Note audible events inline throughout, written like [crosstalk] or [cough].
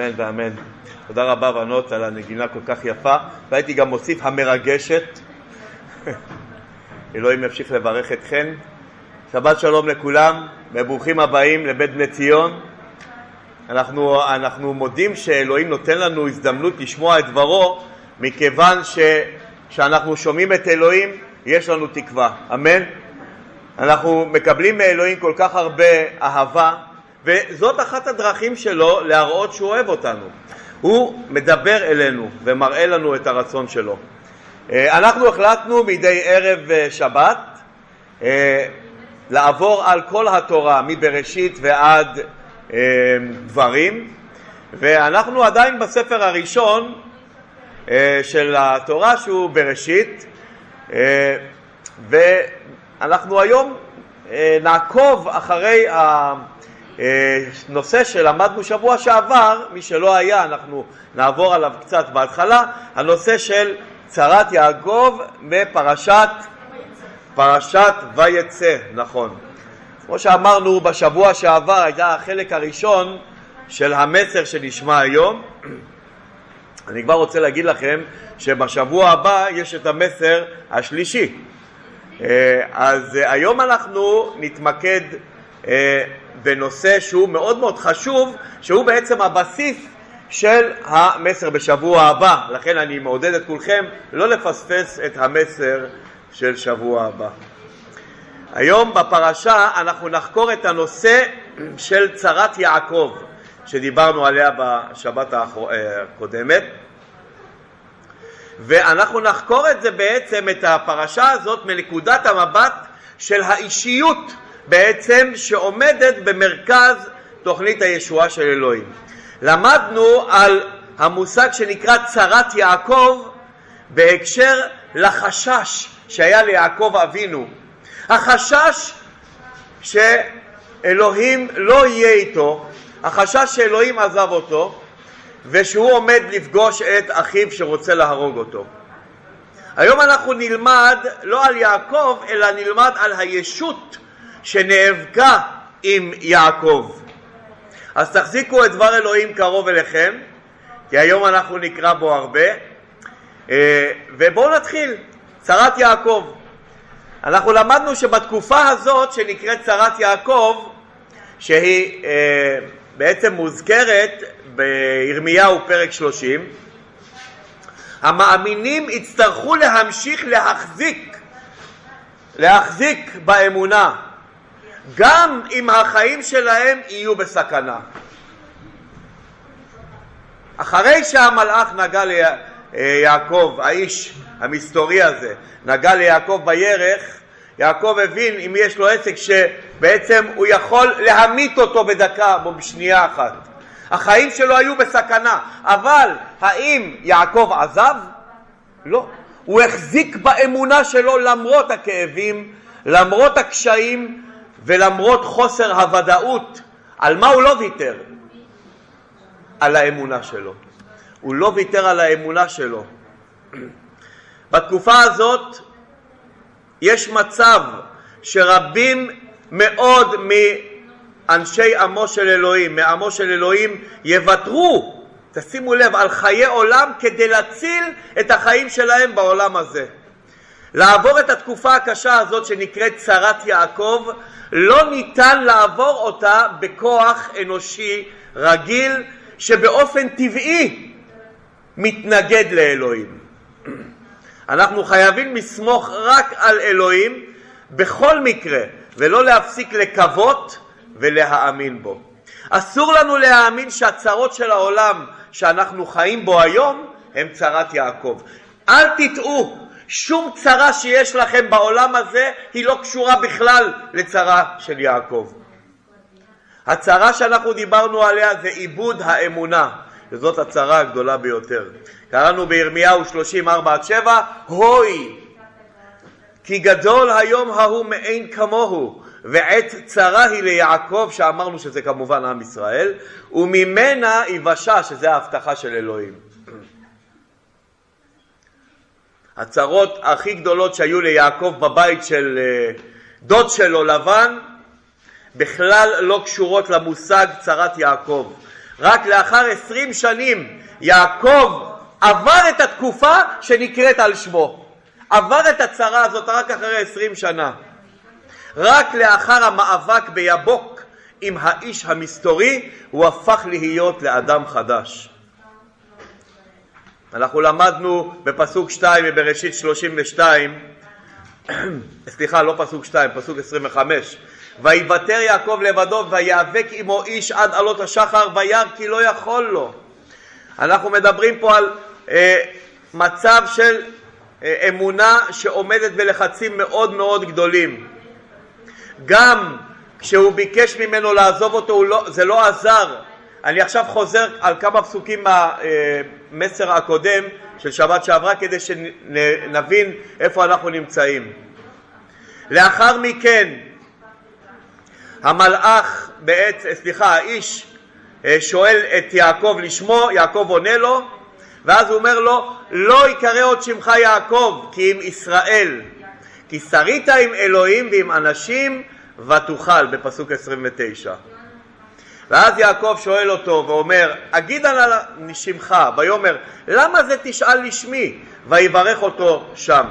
אמן ואמן. תודה רבה בנות על הנגינה כל כך יפה, והייתי גם מוסיף המרגשת. [laughs] אלוהים ימשיך לברך אתכן. שבת שלום לכולם, וברוכים הבאים לבית בני ציון. אנחנו, אנחנו מודים שאלוהים נותן לנו הזדמנות לשמוע את דברו, מכיוון שכשאנחנו שומעים את אלוהים יש לנו תקווה, אמן? אנחנו מקבלים מאלוהים כל כך הרבה אהבה, וזאת אחת הדרכים שלו להראות שהוא אוהב אותנו. הוא מדבר אלינו ומראה לנו את הרצון שלו. אה, אנחנו החלטנו מדי ערב אה, שבת אה, לעבור על כל התורה מבראשית ועד דברים ואנחנו עדיין בספר הראשון של התורה שהוא בראשית ואנחנו היום נעקוב אחרי נושא שלמדנו שבוע שעבר, מי שלא היה, אנחנו נעבור עליו קצת בהתחלה, הנושא של צרת יעקב מפרשת פרשת ויצא, נכון. כמו שאמרנו בשבוע שעבר, היה החלק הראשון של המסר שנשמע היום. אני כבר רוצה להגיד לכם שבשבוע הבא יש את המסר השלישי. אה, אז היום אנחנו נתמקד אה, בנושא שהוא מאוד מאוד חשוב, שהוא בעצם הבסיס של המסר בשבוע הבא. לכן אני מעודד את כולכם לא לפספס את המסר של שבוע הבא. היום בפרשה אנחנו נחקור את הנושא של צרת יעקב שדיברנו עליה בשבת הקודמת ואנחנו נחקור את זה בעצם, את הפרשה הזאת, מנקודת המבט של האישיות בעצם שעומדת במרכז תוכנית הישועה של אלוהים. למדנו על המושג שנקרא צרת יעקב בהקשר לחשש שהיה ליעקב אבינו. החשש שאלוהים לא יהיה איתו, החשש שאלוהים עזב אותו ושהוא עומד לפגוש את אחיו שרוצה להרוג אותו. היום אנחנו נלמד לא על יעקב אלא נלמד על הישות שנאבקה עם יעקב. אז תחזיקו את דבר אלוהים קרוב אליכם, כי היום אנחנו נקרא בו הרבה, אה, ובואו נתחיל, צרת יעקב. אנחנו למדנו שבתקופה הזאת שנקראת צרת יעקב, שהיא אה, בעצם מוזכרת בירמיהו פרק 30, המאמינים יצטרכו להמשיך להחזיק, להחזיק באמונה, גם אם החיים שלהם יהיו בסכנה. אחרי שהמלאך נגע ליעקב, האיש המסתורי הזה, נגע ליעקב בירך, יעקב הבין אם יש לו עסק שבעצם הוא יכול להמית אותו בדקה או בשנייה אחת. החיים שלו היו בסכנה, אבל האם יעקב עזב? לא. הוא החזיק באמונה שלו למרות הכאבים, למרות הקשיים, ולמרות חוסר הוודאות, על מה הוא לא ויתר? על האמונה שלו. הוא לא ויתר על האמונה שלו. בתקופה הזאת יש מצב שרבים מאוד מאנשי עמו של אלוהים, מעמו של אלוהים, יוותרו, תשימו לב, על חיי עולם כדי להציל את החיים שלהם בעולם הזה. לעבור את התקופה הקשה הזאת שנקראת צרת יעקב לא ניתן לעבור אותה בכוח אנושי רגיל שבאופן טבעי מתנגד לאלוהים. אנחנו חייבים לסמוך רק על אלוהים בכל מקרה ולא להפסיק לקוות ולהאמין בו. אסור לנו להאמין שהצרות של העולם שאנחנו חיים בו היום הם צרת יעקב. אל תטעו, שום צרה שיש לכם בעולם הזה היא לא קשורה בכלל לצרה של יעקב. הצרה שאנחנו דיברנו עליה זה עיבוד האמונה, וזאת הצרה הגדולה ביותר. קראנו בירמיהו 34 עד 7, הוי, כי גדול היום ההוא מאין כמוהו, ועת צרה היא ליעקב, שאמרנו שזה כמובן עם ישראל, וממנה יבשה, שזה ההבטחה של אלוהים. הצרות הכי גדולות שהיו ליעקב בבית של אה, דוד שלו לבן בכלל לא קשורות למושג צרת יעקב. רק לאחר עשרים שנים יעקב עבר את התקופה שנקראת על שמו. עבר את הצרה הזאת רק אחרי עשרים שנה. רק לאחר המאבק ביבוק עם האיש המסתורי הוא הפך להיות לאדם חדש. אנחנו למדנו בפסוק 2 מבראשית 32, [clears throat] סליחה, לא פסוק 2, פסוק 25, ויוותר יעקב לבדו ויאבק עמו איש עד עלות השחר וירא כי לא יכול לו. אנחנו מדברים פה על אה, מצב של אה, אמונה שעומדת בלחצים מאוד מאוד גדולים. גם כשהוא ביקש ממנו לעזוב אותו, לא, זה לא עזר. אני עכשיו חוזר על כמה פסוקים מהמסר הקודם של שבת שעברה כדי שנבין איפה אנחנו נמצאים. לאחר מכן המלאך, בעת, סליחה, האיש אה, שואל את יעקב לשמו, יעקב עונה לו, ואז הוא אומר לו, לא יקרא עוד שמך יעקב, כי אם ישראל, כי שרית עם אלוהים ועם אנשים ותוכל, בפסוק 29. ואז יעקב שואל אותו ואומר, אגיד על שמך, ויאמר, למה זה תשאל לשמי? ויברך אותו שם.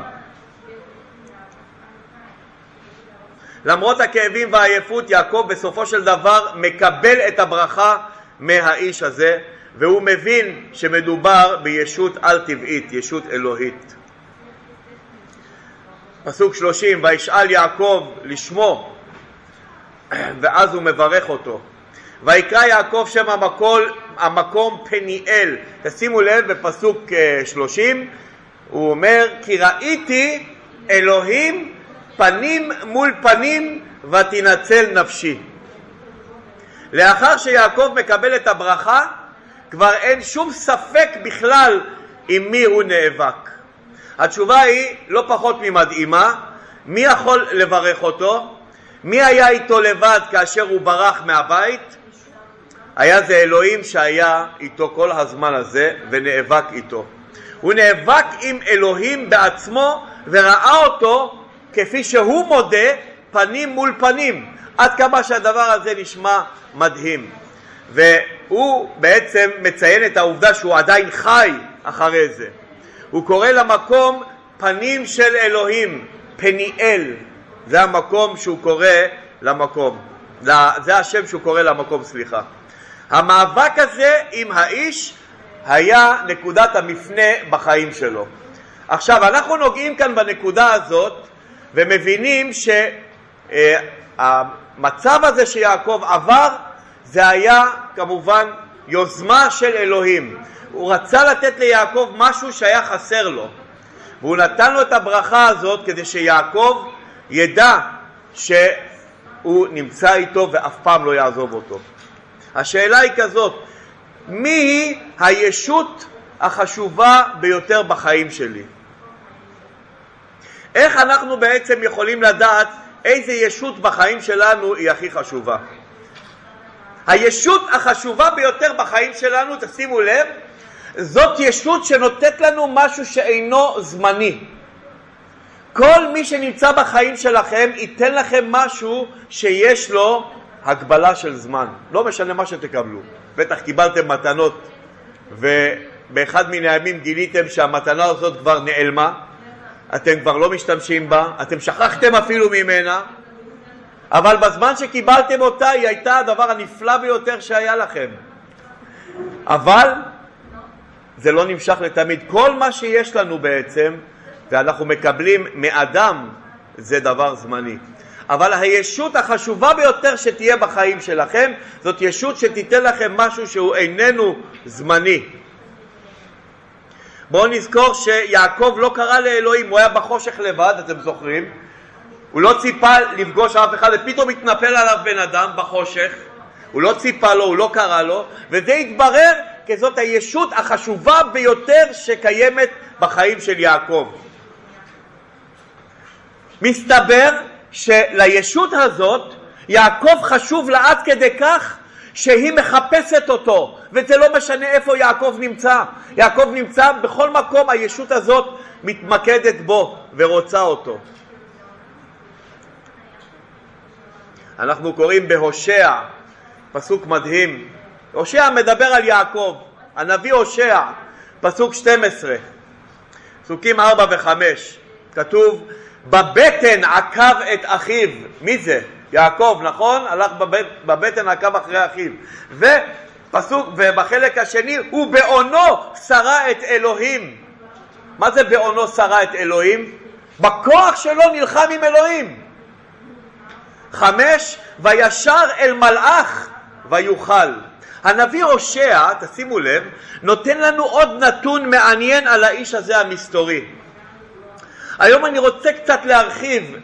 למרות הכאבים והעייפות, יעקב בסופו של דבר מקבל את הברכה מהאיש הזה, והוא מבין שמדובר בישות על-טבעית, ישות אלוהית. פסוק שלושים, וישאל יעקב לשמו, [clears throat] ואז הוא מברך אותו. ויקרא יעקב שם המקום, המקום פניאל. תשימו לב בפסוק אה, שלושים, הוא אומר, כי ראיתי אלוהים פנים מול פנים ותנצל נפשי. לאחר שיעקב מקבל את הברכה, כבר אין שום ספק בכלל עם מי הוא נאבק. התשובה היא לא פחות ממדהימה, מי יכול לברך אותו? מי היה איתו לבד כאשר הוא ברח מהבית? היה זה אלוהים שהיה איתו כל הזמן הזה ונאבק איתו. הוא נאבק עם אלוהים בעצמו וראה אותו כפי שהוא מודה פנים מול פנים, עד כמה שהדבר הזה נשמע מדהים. והוא בעצם מציין את העובדה שהוא עדיין חי אחרי זה. הוא קורא למקום פנים של אלוהים, פניאל, זה המקום שהוא קורא למקום, זה השם שהוא קורא למקום, סליחה. המאבק הזה עם האיש היה נקודת המפנה בחיים שלו. עכשיו, אנחנו נוגעים כאן בנקודה הזאת ומבינים שהמצב הזה שיעקב עבר זה היה כמובן יוזמה של אלוהים. הוא רצה לתת ליעקב משהו שהיה חסר לו והוא נתן לו את הברכה הזאת כדי שיעקב ידע שהוא נמצא איתו ואף פעם לא יעזוב אותו. השאלה היא כזאת, מי היא הישות החשובה ביותר בחיים שלי? איך אנחנו בעצם יכולים לדעת איזה ישות בחיים שלנו היא הכי חשובה? הישות החשובה ביותר בחיים שלנו, תשימו לב, זאת ישות שנותנת לנו משהו שאינו זמני. כל מי שנמצא בחיים שלכם ייתן לכם משהו שיש לו הגבלה של זמן. לא משנה מה שתקבלו. בטח קיבלתם מתנות ובאחד מן הימים גיליתם שהמתנה הזאת כבר נעלמה, אתם כבר לא משתמשים בה, אתם שכחתם אפילו ממנה, אבל בזמן שקיבלתם אותה היא הייתה הדבר הנפלא ביותר שהיה לכם. אבל זה לא נמשך לתמיד. כל מה שיש לנו בעצם, ואנחנו מקבלים מאדם, זה דבר זמני. אבל הישות החשובה ביותר שתהיה בחיים שלכם זאת ישות שתיתן לכם משהו שהוא איננו זמני. בואו נזכור שיעקב לא קרא לאלוהים, הוא היה בחושך לבד, אתם זוכרים? הוא לא ציפה לפגוש אף אחד, ופתאום התנפל עליו בן אדם בחושך, הוא לא ציפה לו, הוא לא קרא לו, וזה התברר כזאת הישות החשובה ביותר שקיימת בחיים של יעקב. מסתבר שלישות הזאת יעקב חשוב לה עד כדי כך שהיא מחפשת אותו, וזה לא משנה איפה יעקב נמצא. יעקב נמצא בכל מקום, הישות הזאת מתמקדת בו ורוצה אותו. אנחנו קוראים בהושע, פסוק מדהים, הושע מדבר על יעקב, הנביא הושע, פסוק 12, פסוקים 4 ו-5, כתוב בבטן עקב את אחיו, מי זה? יעקב, נכון? הלך בבט, בבטן עקב אחרי אחיו. ופסוק, ובחלק השני, הוא בעונו שרה את אלוהים. מה זה בעונו שרה את אלוהים? בכוח שלו נלחם עם אלוהים. חמש, וישר אל מלאך ויוכל. הנביא הושע, תשימו לב, נותן לנו עוד נתון מעניין על האיש הזה המסתורי. היום אני רוצה קצת להרחיב,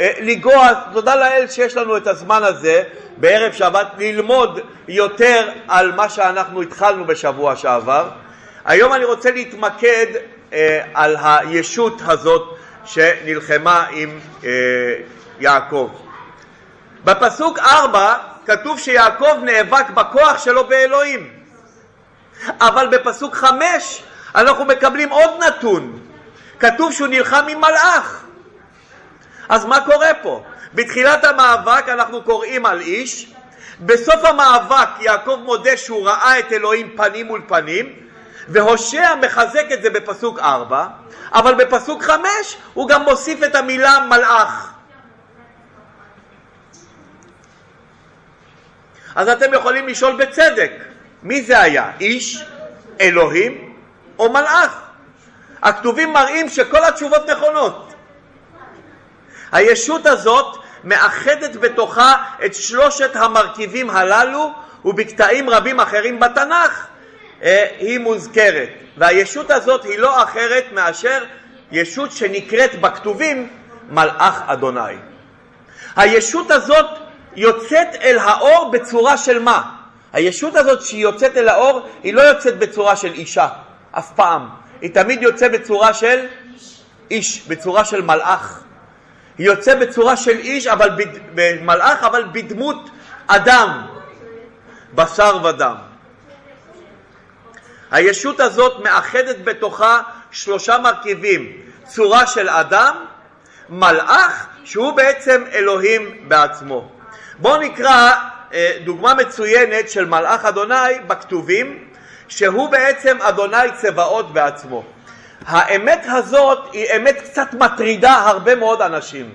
אה, לגוע, תודה לאל שיש לנו את הזמן הזה בערב שבת, ללמוד יותר על מה שאנחנו התחלנו בשבוע שעבר. היום אני רוצה להתמקד אה, על הישות הזאת שנלחמה עם אה, יעקב. בפסוק ארבע כתוב שיעקב נאבק בכוח שלו באלוהים, אבל בפסוק חמש אנחנו מקבלים עוד נתון, כתוב שהוא נלחם עם מלאך. אז מה קורה פה? בתחילת המאבק אנחנו קוראים על איש, בסוף המאבק יעקב מודה שהוא ראה את אלוהים פנים מול פנים, והושע מחזק את זה בפסוק ארבע, אבל בפסוק חמש הוא גם מוסיף את המילה מלאך. אז אתם יכולים לשאול בצדק, מי זה היה? איש, אלוהים או מלאך? הכתובים מראים שכל התשובות נכונות. הישות הזאת מאחדת בתוכה את שלושת המרכיבים הללו ובקטעים רבים אחרים בתנ"ך אה, היא מוזכרת. והישות הזאת היא לא אחרת מאשר ישות שנקראת בכתובים מלאך אדוני. הישות הזאת יוצאת אל האור בצורה של מה? הישות הזאת שהיא יוצאת אל האור היא לא יוצאת בצורה של אישה, אף פעם. היא תמיד יוצאת בצורה של איש, בצורה של מלאך. היא יוצאת בצורה של איש, אבל מלאך, אבל בדמות אדם, בשר ודם. הישות הזאת מאחדת בתוכה שלושה מרכיבים, צורה של אדם, מלאך, שהוא בעצם אלוהים בעצמו. בואו נקרא אה, דוגמה מצוינת של מלאך אדוני בכתובים, שהוא בעצם אדוני צבאות בעצמו. האמת הזאת היא אמת קצת מטרידה הרבה מאוד אנשים.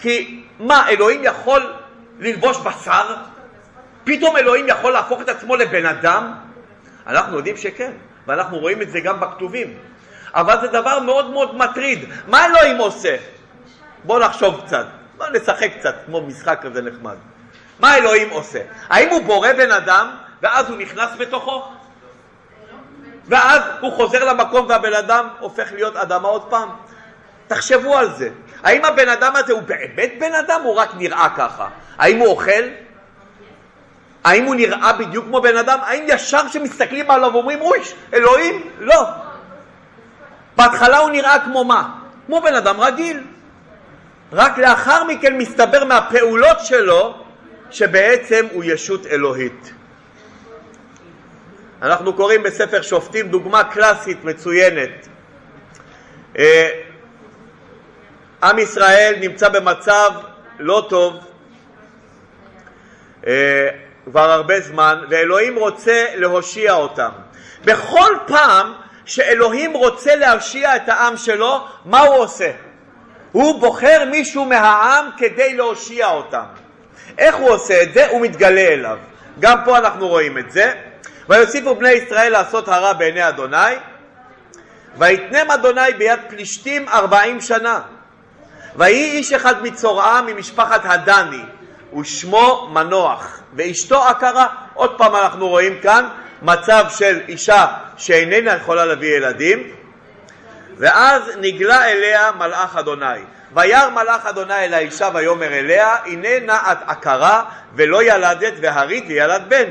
כי מה, אלוהים יכול ללבוש בשר? פתאום אלוהים יכול להפוך את עצמו לבן אדם? אנחנו יודעים שכן, ואנחנו רואים את זה גם בכתובים. אבל זה דבר מאוד מאוד מטריד. מה אלוהים עושה? בואו נחשוב קצת. בואו נשחק קצת, כמו משחק כזה נחמד. מה אלוהים עושה? האם הוא בורא בן אדם ואז הוא נכנס בתוכו? ואז הוא חוזר למקום והבן אדם הופך להיות אדמה עוד פעם? תחשבו על זה. האם הבן אדם הזה הוא באמת בן אדם או רק נראה ככה? האם הוא אוכל? האם הוא נראה בדיוק כמו בן אדם? האם ישר כשמסתכלים עליו ואומרים, אוי, אלוהים? לא. בהתחלה הוא נראה כמו מה? כמו בן אדם רגיל. רק לאחר מכן מסתבר מהפעולות שלו שבעצם הוא ישות אלוהית. אנחנו קוראים בספר שופטים דוגמה קלאסית מצוינת. אה, עם ישראל נמצא במצב לא טוב אה, כבר הרבה זמן, ואלוהים רוצה להושיע אותם. בכל פעם שאלוהים רוצה להושיע את העם שלו, מה הוא עושה? הוא בוחר מישהו מהעם כדי להושיע אותם. איך הוא עושה את זה? הוא מתגלה אליו. גם פה אנחנו רואים את זה. ויוסיפו בני ישראל לעשות הרע בעיני אדוני, ויתנם אדוני ביד פלישתים ארבעים שנה. ויהי איש אחד מצורעה ממשפחת הדני, ושמו מנוח, ואשתו עקרה. עוד פעם אנחנו רואים כאן מצב של אישה שאיננה יכולה להביא ילדים, ואז נגלה אליה מלאך אדוני. וירא מלאך אדוני אל האישה ויאמר אליה, הנה נא את עקרה ולא ילדת והרית וילד בן.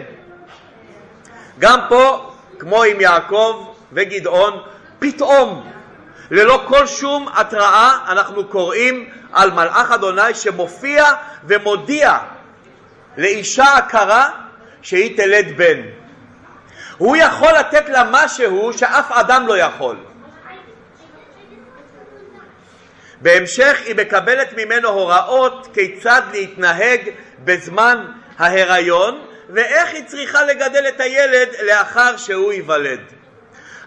גם פה, כמו עם יעקב וגדעון, פתאום, ללא כל שום התראה, אנחנו קוראים על מלאך אדוני שמופיע ומודיע לאישה עקרה שהיא תלד בן. הוא יכול לתת לה משהו שאף אדם לא יכול. בהמשך היא מקבלת ממנו הוראות כיצד להתנהג בזמן ההיריון ואיך היא צריכה לגדל את הילד לאחר שהוא ייוולד.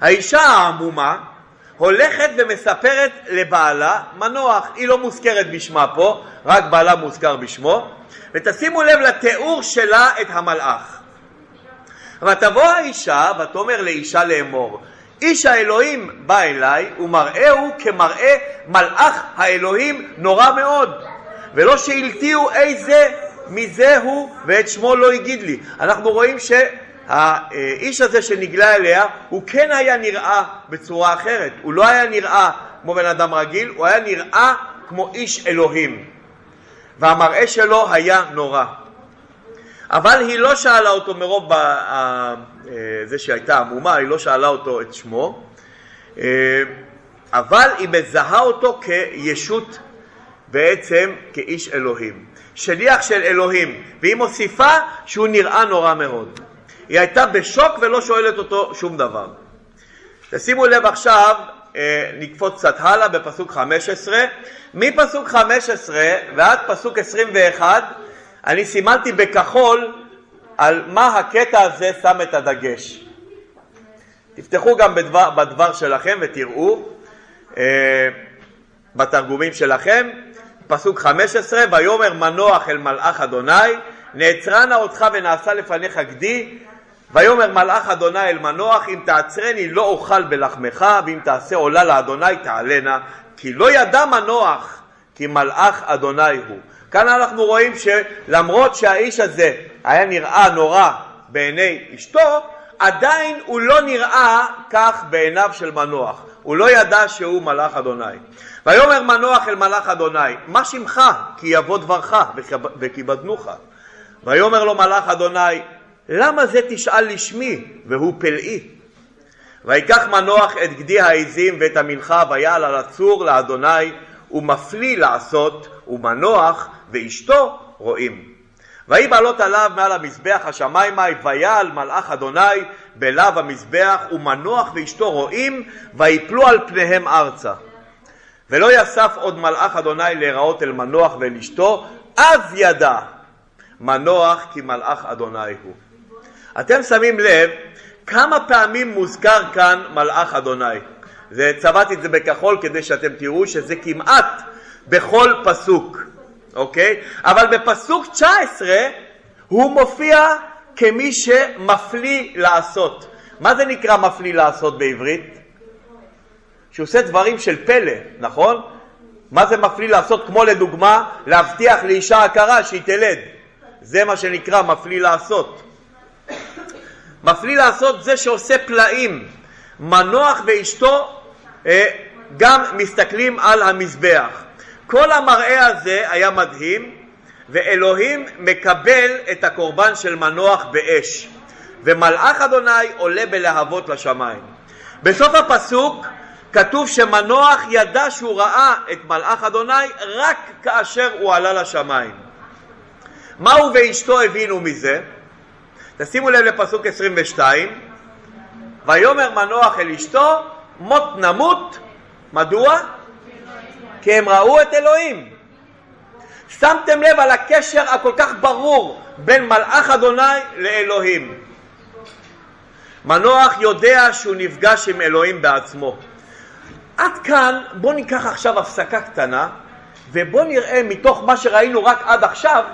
האישה העמומה הולכת ומספרת לבעלה מנוח, היא לא מוזכרת בשמה פה, רק בעלה מוזכר בשמו, ותשימו לב לתיאור שלה את המלאך. ותבוא האישה ותאמר לאישה לאמור, איש האלוהים בא אליי ומראהו כמראה מלאך האלוהים נורא מאוד ולא שהלתיהו איזה מזה הוא ואת שמו לא הגיד לי. אנחנו רואים שהאיש הזה שנגלה אליה הוא כן היה נראה בצורה אחרת, הוא לא היה נראה כמו בן אדם רגיל, הוא היה נראה כמו איש אלוהים והמראה שלו היה נורא. אבל היא לא שאלה אותו מרוב אה, זה שהייתה עמומה, היא לא שאלה אותו את שמו, אה, אבל היא מזהה אותו כישות בעצם כאיש אלוהים, שליח של אלוהים, והיא מוסיפה שהוא נראה נורא מאוד. היא הייתה בשוק ולא שואלת אותו שום דבר. תשימו לב עכשיו, אה, נקפוץ קצת הלאה בפסוק 15, מפסוק 15 ועד פסוק 21 אני סימנתי בכחול על מה הקטע הזה שם את הדגש. תפתחו גם בדבר, בדבר שלכם ותראו אה, בתרגומים שלכם, פסוק 15, ויאמר מנוח אל מלאך אדוני, נעצרה נא אותך ונעשה לפניך גדי, ויאמר מלאך אדוני אל מנוח, אם תעצרני לא אוכל בלחמך, ואם תעשה עולה לאדוני תעלנה, כי לא ידע מנוח כי מלאך אדוני הוא. כאן אנחנו רואים שלמרות שהאיש הזה היה נראה נורא בעיני אשתו, עדיין הוא לא נראה כך בעיניו של מנוח. הוא לא ידע שהוא מלאך אדוני. ויאמר מנוח אל מלאך אדוני, מה שמך? כי יבוא דברך וכיבדנוך. ויאמר לו מלאך אדוני, למה זה תשאל לשמי והוא פלאי? ויקח מנוח את גדי העזים ואת המנחה ויעל על הצור לאדוני ומפליא לעשות ומנוח ואשתו רואים. ויהי בעלות עליו מעל המזבח השמיימה, ויעל מלאך אדוני בלאו המזבח, ומנוח ואשתו רואים, ויפלו על פניהם ארצה. ולא יסף עוד מלאך אדוני להיראות אל מנוח ואל אשתו, אז ידע מנוח כי מלאך אדוני הוא. אתם שמים לב כמה פעמים מוזכר כאן מלאך אדוני. וצבעתי את זה בכחול כדי שאתם תראו שזה כמעט בכל פסוק. אוקיי? אבל בפסוק 19 הוא מופיע כמי שמפליא לעשות. מה זה נקרא מפליא לעשות בעברית? שהוא עושה דברים של פלא, נכון? מה זה מפליא לעשות? כמו לדוגמה, להבטיח לאישה הכרה שהיא תלד. זה מה שנקרא מפליא לעשות. מפליא לעשות זה שעושה פלאים. מנוח ואשתו אה, גם מסתכלים על המזבח. כל המראה הזה היה מדהים, ואלוהים מקבל את הקורבן של מנוח באש, ומלאך אדוני עולה בלהבות לשמיים. בסוף הפסוק כתוב שמנוח ידע שהוא ראה את מלאך אדוני רק כאשר הוא עלה לשמיים. מה הוא ואשתו הבינו מזה? תשימו לב לפסוק 22, ויאמר מנוח אל אשתו מות נמות, מדוע? כי הם ראו את אלוהים. שמתם לב על הקשר הכל כך ברור בין מלאך אדוני לאלוהים. מנוח יודע שהוא נפגש עם אלוהים בעצמו. עד כאן בואו ניקח עכשיו הפסקה קטנה ובואו נראה מתוך מה שראינו רק עד עכשיו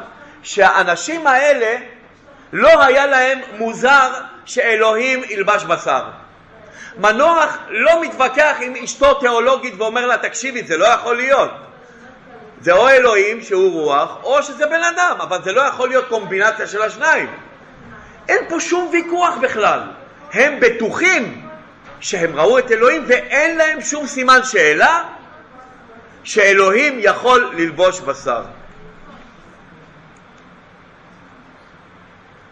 שהאנשים האלה לא היה להם מוזר שאלוהים ילבש בשר. מנוח לא מתווכח עם אשתו תיאולוגית ואומר לה תקשיבי זה לא יכול להיות. זה או אלוהים שהוא רוח או שזה בן אדם אבל זה לא יכול להיות קומבינציה של השניים. אין פה שום ויכוח בכלל. הם בטוחים שהם ראו את אלוהים ואין להם שום סימן שאלה שאלוהים יכול ללבוש בשר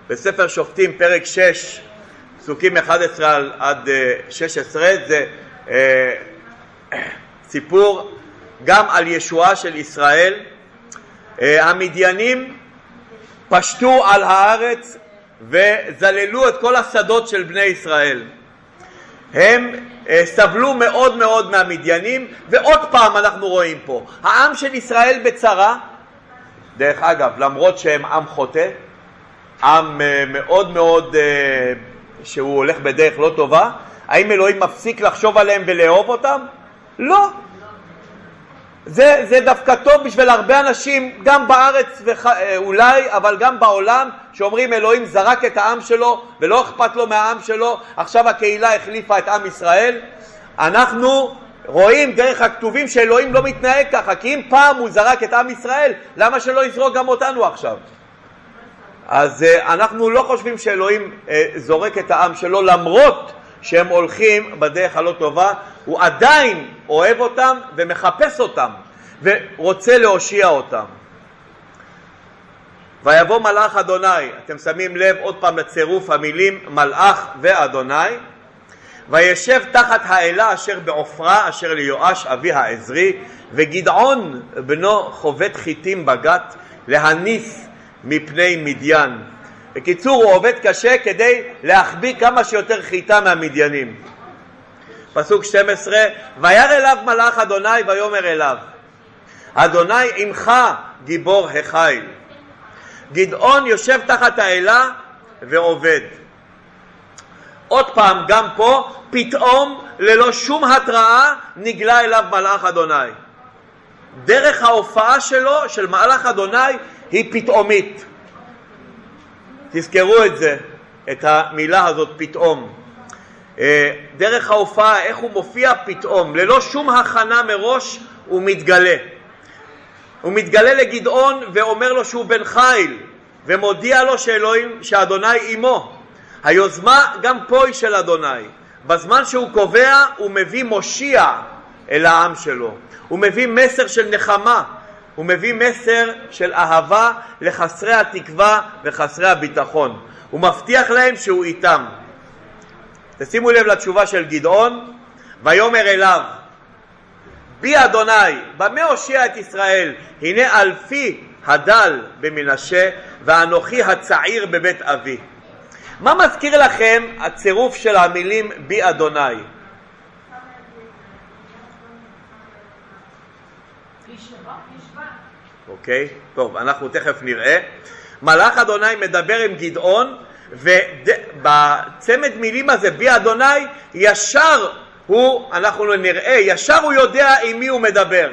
בספר שופטים פרק 6 פסוקים 11 עד 16 אה, זה אה, סיפור גם על ישועה של ישראל. אה, המדיינים פשטו על הארץ וזללו את כל השדות של בני ישראל. הם סבלו מאוד מאוד מהמדיינים, ועוד פעם אנחנו רואים פה, העם של ישראל בצרה, דרך אגב, למרות שהם עם חוטא, עם אה, מאוד מאוד, אה, שהוא הולך בדרך לא טובה, האם אלוהים מפסיק לחשוב עליהם ולאהוב אותם? לא. זה, זה דווקא טוב בשביל הרבה אנשים, גם בארץ וח... אה, אולי, אבל גם בעולם, שאומרים אלוהים זרק את העם שלו ולא אכפת לו מהעם שלו, עכשיו הקהילה החליפה את עם ישראל. אנחנו רואים דרך הכתובים שאלוהים לא מתנהג ככה, כי אם פעם הוא זרק את עם ישראל, למה שלא יזרוק גם אותנו עכשיו? אז uh, אנחנו לא חושבים שאלוהים uh, זורק את העם שלו למרות שהם הולכים בדרך הלא טובה, הוא עדיין אוהב אותם ומחפש אותם ורוצה להושיע אותם. ויבוא מלאך אדוני, אתם שמים לב עוד פעם לצירוף המילים מלאך ואדוני, וישב תחת האלה אשר בעופרה אשר ליואש אבי העזרי וגדעון בנו חובט חיטים בגת להניס מפני מדיין. בקיצור הוא עובד קשה כדי להחביא כמה שיותר חיטה מהמדיינים. פסוק 12 וירא אליו מלאך אדוני ויאמר אליו אדוני עמך גיבור החיל גדעון יושב תחת האלה ועובד עוד פעם, גם פה, פתאום, ללא שום התראה, נגלה אליו מלאך אדוני. דרך ההופעה שלו, של מלאך אדוני, היא פתאומית. תזכרו את זה, את המילה הזאת, פתאום. אה, דרך ההופעה, איך הוא מופיע פתאום, ללא שום הכנה מראש, הוא מתגלה. הוא מתגלה לגדעון ואומר לו שהוא בן חיל, ומודיע לו שאלוהים, שאדוני עמו. היוזמה גם פה היא של אדוני. בזמן שהוא קובע הוא מביא מושיע אל העם שלו. הוא מביא מסר של נחמה, הוא מביא מסר של אהבה לחסרי התקווה וחסרי הביטחון. הוא מבטיח להם שהוא איתם. תשימו לב לתשובה של גדעון, ויאמר אליו בי אדוני, במה הושיע את ישראל? הנה אלפי הדל במנשה ואנוכי הצעיר בבית אבי. מה מזכיר לכם הצירוף של המילים בי אדוני? אוקיי, טוב, אנחנו תכף נראה. מלאך אדוני מדבר עם גדעון, ובצמד מילים הזה, בי אדוני, ישר הוא, אנחנו נראה, ישר הוא יודע עם מי הוא מדבר.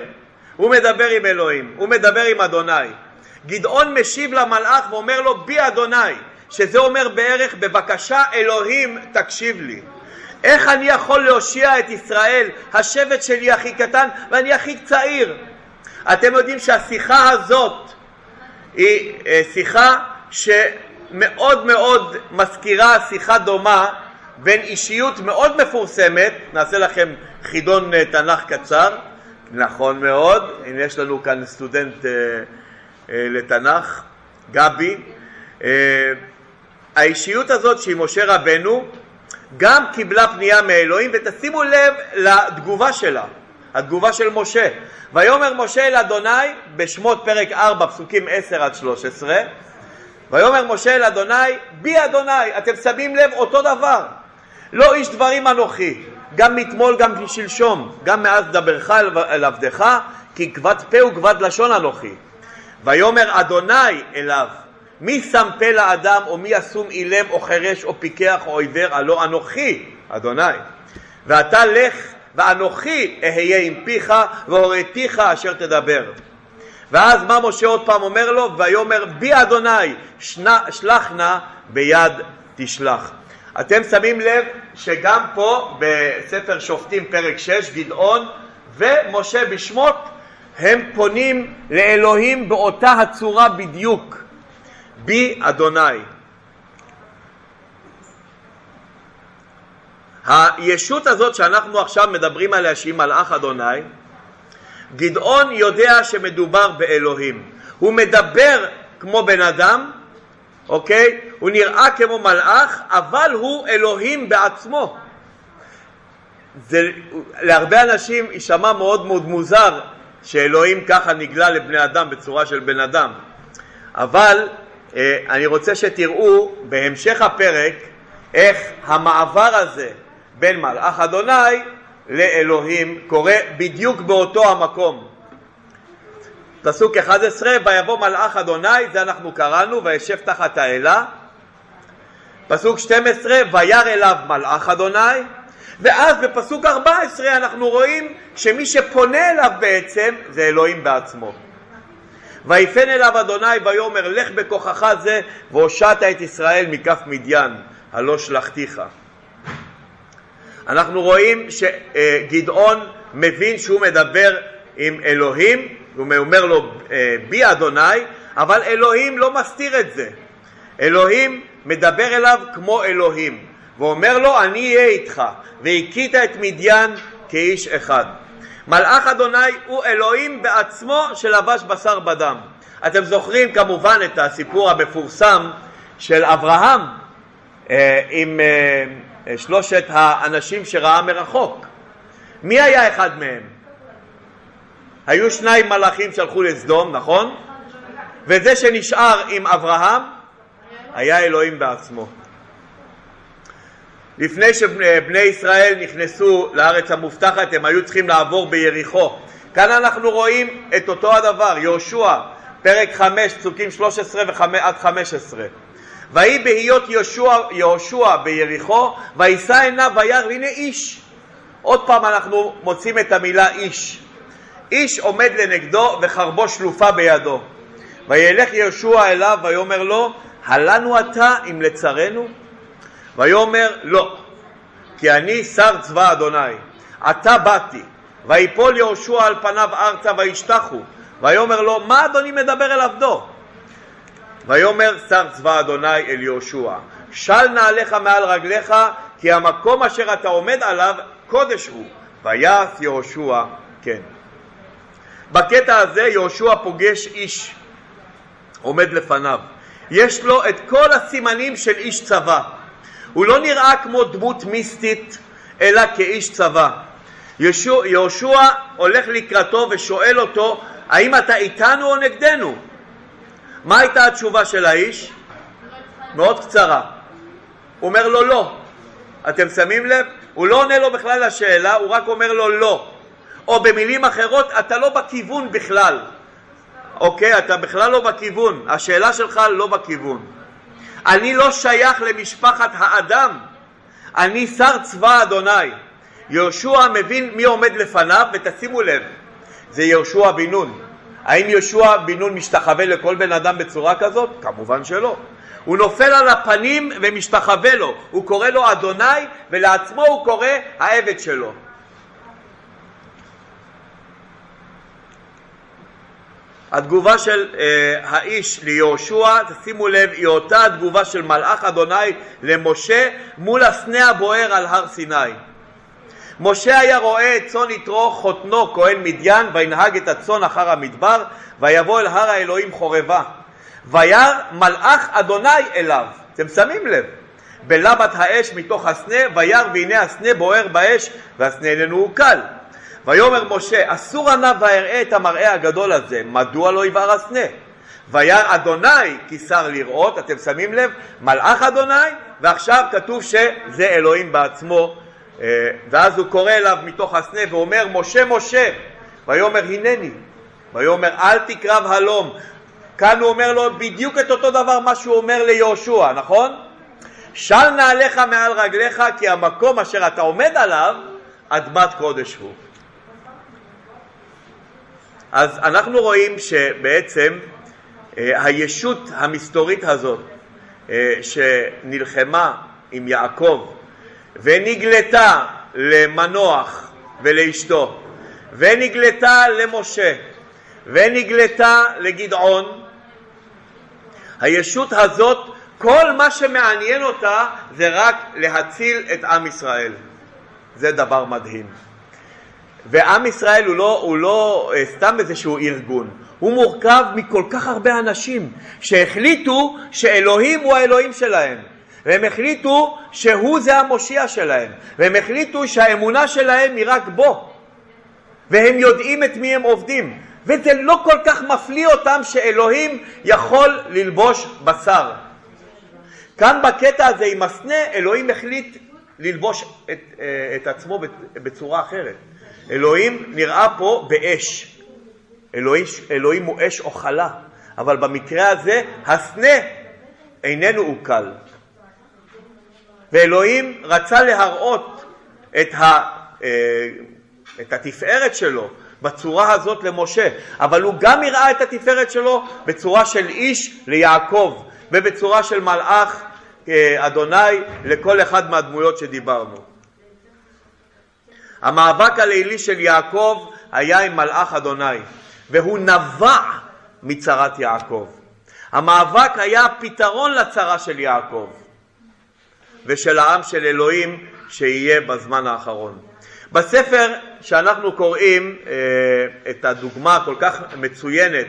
הוא מדבר עם אלוהים, הוא מדבר עם אדוני. גדעון משיב למלאך ואומר לו, בי אדוני. שזה אומר בערך בבקשה אלוהים תקשיב לי. איך אני יכול להושיע את ישראל, השבט שלי הכי קטן ואני הכי צעיר? אתם יודעים שהשיחה הזאת היא אה, שיחה שמאוד מאוד מזכירה שיחה דומה בין אישיות מאוד מפורסמת, נעשה לכם חידון אה, תנ"ך קצר, נכון מאוד, הנה יש לנו כאן סטודנט אה, אה, לתנ"ך, גבי, אה, האישיות הזאת שהיא משה רבנו גם קיבלה פנייה מאלוהים ותשימו לב לתגובה שלה, התגובה של משה. ויאמר משה אל אדוני בשמות פרק 4 פסוקים 10 עד 13 ויאמר משה אל אדוני בי אדוני אתם שמים לב אותו דבר לא איש דברים אנוכי גם מתמול גם שלשום גם מאז דברך אל עבדך כי כבד פה וכבד לשון אנוכי ויאמר אדוני אליו מי שם פה לאדם, או מי ישום אילם, או חירש, או פיקח, או עיוור, הלא אנוכי, אדוני. ואתה לך, ואנוכי אהיה עם פיך, והוריתיך אשר תדבר. ואז מה משה עוד פעם אומר לו? ויאמר בי אדוני שלח נא ביד תשלח. אתם שמים לב שגם פה בספר שופטים פרק 6 גדעון ומשה בשמות הם פונים לאלוהים באותה הצורה בדיוק. בי אדוני. הישות הזאת שאנחנו עכשיו מדברים עליה שהיא מלאך אדוני, גדעון יודע שמדובר באלוהים. הוא מדבר כמו בן אדם, אוקיי? הוא נראה כמו מלאך, אבל הוא אלוהים בעצמו. זה להרבה אנשים יישמע מאוד מאוד מוזר שאלוהים ככה נגלה לבני אדם בצורה של בן אדם, אבל אה, אני רוצה שתראו בהמשך הפרק איך המעבר הזה בין מלאך אדוני לאלוהים קורה בדיוק באותו המקום. פסוק 11, ויבוא מלאך אדוני, זה אנחנו קראנו, וישב תחת האלה, פסוק 12, וירא אליו מלאך אדוני, ואז בפסוק 14 אנחנו רואים שמי שפונה אליו בעצם זה אלוהים בעצמו. ויפן אליו אדוני ויאמר לך בכוחך זה והושעת את ישראל מכף מדיין הלא שלחתיך. אנחנו רואים שגדעון מבין שהוא מדבר עם אלוהים, הוא אומר לו בי אדוני, אבל אלוהים לא מסתיר את זה. אלוהים מדבר אליו כמו אלוהים, ואומר לו אני אהיה איתך, והכית את מדיין כאיש אחד. מלאך אדוני הוא אלוהים בעצמו שלבש בשר בדם. אתם זוכרים כמובן את הסיפור המפורסם של אברהם אה, עם אה, שלושת האנשים שראה מרחוק. מי היה אחד מהם? היו שניים מלאכים שהלכו לסדום, נכון? וזה שנשאר עם אברהם היה אלוהים בעצמו. לפני שבני ישראל נכנסו לארץ המובטחת הם היו צריכים לעבור ביריחו. כאן אנחנו רואים את אותו הדבר, יהושע, פרק 5, פסוקים 13 עד 15. ויהי בהיות יהושע, ביריחו, וישא עיניו וירא והנה איש. עוד פעם אנחנו מוצאים את המילה איש. איש עומד לנגדו וחרבו שלופה בידו. וילך יהושע אליו ויאמר לו, הלנו אתה אם לצרנו? ויאמר לא, כי אני שר צבא אדוני, עתה באתי, ויפול יהושע על פניו ארצה וישתחו, ויאמר לו, מה אדוני מדבר אל עבדו? ויאמר שר צבא אדוני אל יהושע, של נעליך מעל רגליך, כי המקום אשר אתה עומד עליו קודש הוא, ויעש יהושע כן. בקטע הזה יהושע פוגש איש עומד לפניו. יש לו את כל הסימנים של איש צבא. הוא לא נראה כמו דמות מיסטית, אלא כאיש צבא. יהושע הולך לקראתו ושואל אותו, האם אתה איתנו או נגדנו? מה הייתה התשובה של האיש? מאוד קצרה. הוא אומר לו לא. אתם שמים לב? הוא לא עונה לו בכלל לשאלה, הוא רק אומר לו לא. או במילים אחרות, אתה לא בכיוון בכלל. אוקיי, אתה בכלל לא בכיוון, השאלה שלך לא בכיוון. אני לא שייך למשפחת האדם, אני שר צבא אדוני. יהושע מבין מי עומד לפניו, ותשימו לב, זה יהושע בן נון. האם יהושע בן נון משתחווה לכל בן אדם בצורה כזאת? כמובן שלא. הוא נופל על הפנים ומשתחווה לו, הוא קורא לו אדוני ולעצמו הוא קורא העבד שלו. התגובה של אה, האיש ליהושע, תשימו לב, היא אותה התגובה של מלאך אדוני למשה מול הסנה הבוער על הר סיני. משה היה רואה את צאן יתרו חותנו כהן מדיין וינהג את הצאן אחר המדבר ויבוא אל הר האלוהים חורבה וירא מלאך אדוני אליו אתם שמים לב בלבת האש מתוך הסנה וירא והנה הסנה בוער באש והסנה איננו הוא קל ויאמר משה, אסור ענה ואראה את המראה הגדול הזה, מדוע לא יבער הסנה? וירא אדוני כי שר לראות, אתם שמים לב? מלאך אדוני, ועכשיו כתוב שזה אלוהים בעצמו, ואז הוא קורא אליו מתוך הסנה ואומר, משה משה, ויאמר הנני, ויאמר אל תקרב הלום. כאן הוא אומר לו בדיוק את אותו דבר מה שהוא אומר ליהושע, נכון? של נעליך מעל רגליך כי המקום אשר אתה עומד עליו אדמת קודש הוא. אז אנחנו רואים שבעצם אה, הישות המסתורית הזאת אה, שנלחמה עם יעקב ונגלתה למנוח ולאשתו ונגלתה למשה ונגלתה לגדעון הישות הזאת כל מה שמעניין אותה זה רק להציל את עם ישראל. זה דבר מדהים. ועם ישראל הוא לא, הוא לא אה, סתם איזשהו ארגון, הוא מורכב מכל כך הרבה אנשים שהחליטו שאלוהים הוא האלוהים שלהם והם החליטו שהוא זה המושיע שלהם והם החליטו שהאמונה שלהם היא רק בו והם יודעים את מי הם עובדים וזה לא כל כך מפליא אותם שאלוהים יכול ללבוש בשר. כאן בקטע הזה עם הסנה אלוהים החליט ללבוש את, אה, את עצמו בצורה אחרת. אלוהים נראה פה באש. אלוהים, אלוהים הוא אש אוכלה, אבל במקרה הזה הסנה איננו עוקל. ואלוהים רצה להראות את, ה, אה, את התפארת שלו בצורה הזאת למשה, אבל הוא גם הראה את התפארת שלו בצורה של איש ליעקב ובצורה של מלאך אה, אדוני לכל אחד מהדמויות שדיברנו. המאבק הלילי של יעקב היה עם מלאך אדוני, והוא נבע מצרת יעקב. המאבק היה פתרון לצרה של יעקב ושל העם של אלוהים שיהיה בזמן האחרון. בספר שאנחנו קוראים אה, את הדוגמה הכל כך מצוינת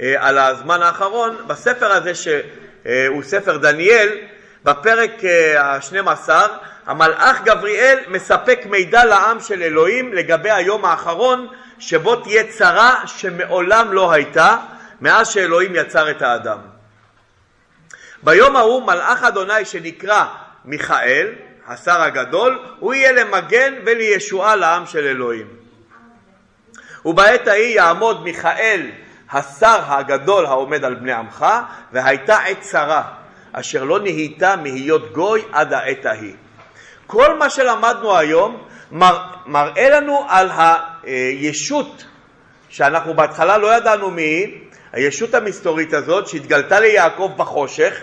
אה, על הזמן האחרון, בספר הזה שהוא ספר דניאל, בפרק ה-12 המלאך גבריאל מספק מידע לעם של אלוהים לגבי היום האחרון שבו תהיה צרה שמעולם לא הייתה מאז שאלוהים יצר את האדם. ביום ההוא מלאך אדוני שנקרא מיכאל, השר הגדול, הוא יהיה למגן ולישועה לעם של אלוהים. ובעת ההיא יעמוד מיכאל, השר הגדול העומד על בני עמך, והייתה עת צרה, אשר לא נהייתה מהיות גוי עד העת ההיא. כל מה שלמדנו היום מר, מראה לנו על הישות שאנחנו בהתחלה לא ידענו מי היא, הישות המסתורית הזאת שהתגלתה ליעקב בחושך,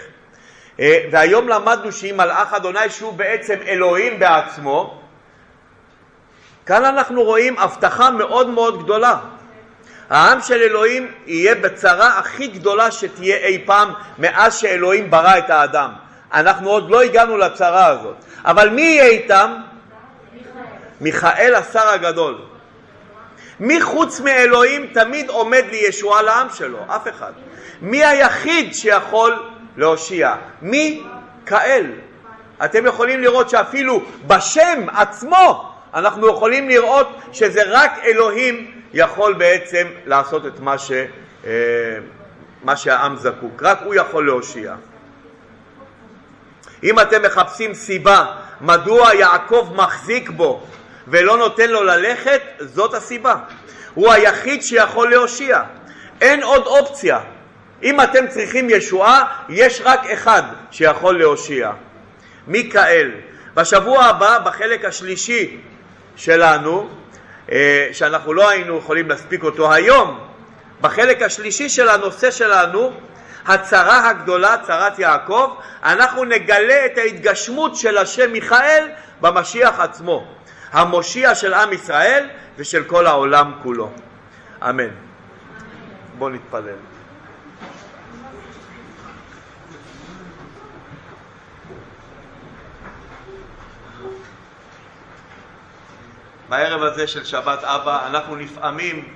והיום למדנו שהיא מלאך אדוני שהוא בעצם אלוהים בעצמו. כאן אנחנו רואים הבטחה מאוד מאוד גדולה. העם של אלוהים יהיה בצרה הכי גדולה שתהיה אי פעם מאז שאלוהים ברא את האדם. אנחנו עוד לא הגענו לצרה הזאת. אבל מי יהיה איתם? מיכאל השר הגדול. מי חוץ מאלוהים תמיד עומד לישועה לעם שלו? אף אחד. מי היחיד שיכול להושיע? מי? כאל. אתם יכולים לראות שאפילו בשם עצמו אנחנו יכולים לראות שזה רק אלוהים יכול בעצם לעשות את מה, ש, אה, מה שהעם זקוק, רק הוא יכול להושיע. אם אתם מחפשים סיבה מדוע יעקב מחזיק בו ולא נותן לו ללכת, זאת הסיבה. הוא היחיד שיכול להושיע. אין עוד אופציה. אם אתם צריכים ישועה, יש רק אחד שיכול להושיע. מיכאל. בשבוע הבא, בחלק השלישי שלנו, אה, שאנחנו לא היינו יכולים להספיק אותו היום, בחלק השלישי של הנושא שלנו, הצרה הגדולה, צרת יעקב, אנחנו נגלה את ההתגשמות של השם מיכאל במשיח עצמו, המושיע של עם ישראל ושל כל העולם כולו. אמן. בואו נתפלל. בערב הזה של שבת אבא אנחנו נפעמים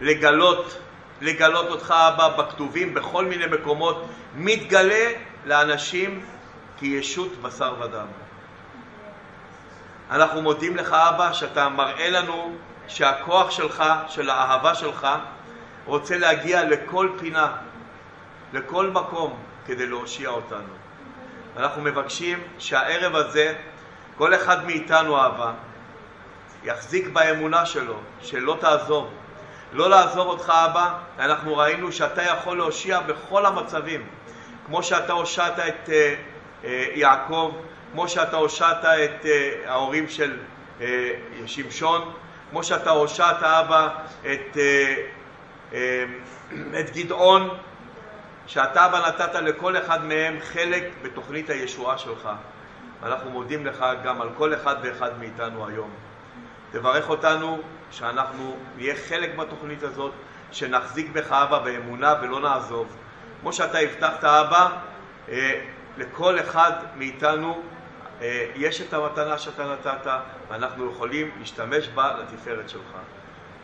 לגלות לגלות אותך, אבא, בכתובים, בכל מיני מקומות, מתגלה לאנשים כישות בשר ודם. אנחנו מודים לך, אבא, שאתה מראה לנו שהכוח שלך, של האהבה שלך, רוצה להגיע לכל פינה, לכל מקום, כדי להושיע אותנו. אנחנו מבקשים שהערב הזה, כל אחד מאיתנו, אבא, יחזיק באמונה שלו, שלא תעזוב, לא לעזוב אותך אבא, אנחנו ראינו שאתה יכול להושיע בכל המצבים, כמו שאתה הושעת את אה, אה, יעקב, כמו שאתה הושעת את אה, ההורים של אה, שמשון, כמו שאתה הושעת אבא את, אה, אה, את גדעון, שאתה אבא נתת לכל אחד מהם חלק בתוכנית הישועה שלך. אנחנו מודים לך גם על כל אחד ואחד מאיתנו היום. תברך אותנו שאנחנו נהיה חלק בתוכנית הזאת, שנחזיק בך אבא באמונה ולא נעזוב. כמו שאתה הבטחת אבא, אה, לכל אחד מאיתנו אה, יש את המתנה שאתה נתת, ואנחנו יכולים להשתמש בה לתפארת שלך.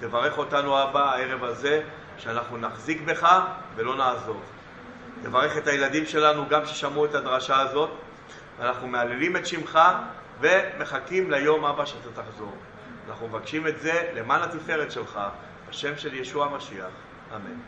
תברך אותנו אבא הערב הזה, שאנחנו נחזיק בך ולא נעזוב. תברך את הילדים שלנו גם ששמעו את הדרשה הזאת, ואנחנו מהללים את שמך ומחכים ליום אבא שאתה תחזור. אנחנו מבקשים את זה למען התפארת שלך, בשם של ישוע המשיח. אמן.